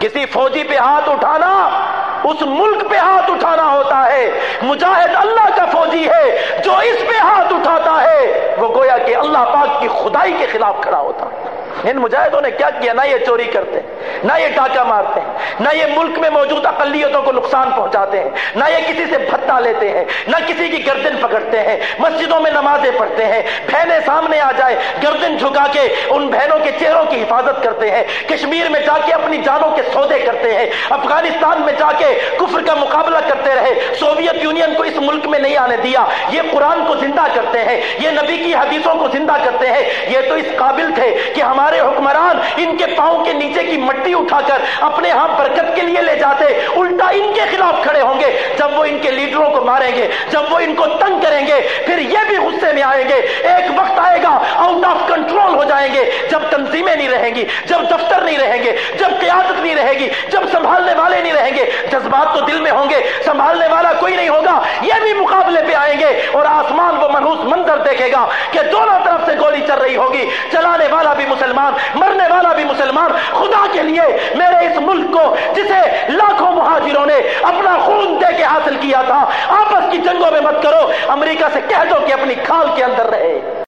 کسی فوجی پہ ہاتھ اٹھانا، اس ملک پہ ہاتھ اٹھانا ہوتا ہے۔ مجاہد اللہ کا فوجی ہے، جو اس پہ ہاتھ اٹھاتا ہے، وہ گویا کہ اللہ پاک کی خدائی کے خلاف کھڑا ہوتا ہے۔ ان مجاہدوں نے کیا کیا؟ نہ یہ چوری کرتے نہ یہ ٹاکہ مارتے ہیں، نہ یہ ملک میں موجود اقلیتوں کو نقصان پہنچاتے ہیں، نہ یہ کسی سے بھتا لیتے ہیں، نہ کسی کی گردن پکڑتے ہیں، مسجدوں میں نمازیں پڑھتے ہیں، بہنیں سامنے آ جائے، گردن جھکا کے ان بہنوں کے چہروں کی حفاظت کرتے ہیں، کشمیر میں جا کے اپنی جانوں کے سودے کرتے ہیں، افغانستان میں جا کے کفر کا مقابلہ کرتے رہے، سوویت یونین کو اس ملک میں نہیں آنے دیا، یہ قرآن کو زندہ کرتے ہیں، یہ نبی کی حدیثوں کو زندہ کرتے ہیں، یہ تو اس قابل تھے کہ ہمارے حکمران ان کے پاؤں کے نیچے کی مٹی اٹھا کر اپنے ہاں برکت کے لیے لے جاتے، الٹا ان کے خلاف کھڑے ہوں گے۔ جب وہ ان کے لیڈروں کو ماریں گے، جب وہ ان کو تنگ کریں گے، پھر یہ بھی غصے میں آئیں گے۔ ایک وقت آئے گا آؤٹ آف کنٹرول ہو جائیں گے۔ جب تنظیمیں نہیں رہیں گی، جب دفتر نہیں رہیں گے، جب قیادت نہیں رہے گی، جب سنبھالنے والے نہیں رہیں گے، جذبات تو دل میں ہوں گے، سنبھالنے والا کوئی نہیں ہوگا۔ یہ بھی مقابلے پہ آئیں گے اور آسمان وہ منحوس منظر دیکھے گا کہ دونوں طرف سے گولی چل رہی ہوگی۔ چلانے والا بھی مسلمان، مرنے والا بھی مسلمان۔ خدا کے لیے میرے اس ملک کو، جسے لاکھوں مہاجروں نے اپنا خون دے کے حاصل کیا تھا، آپس کی جنگوں میں مت کرو۔ امریکہ سے کہہ دو کہ اپنی کھال کے اندر رہے۔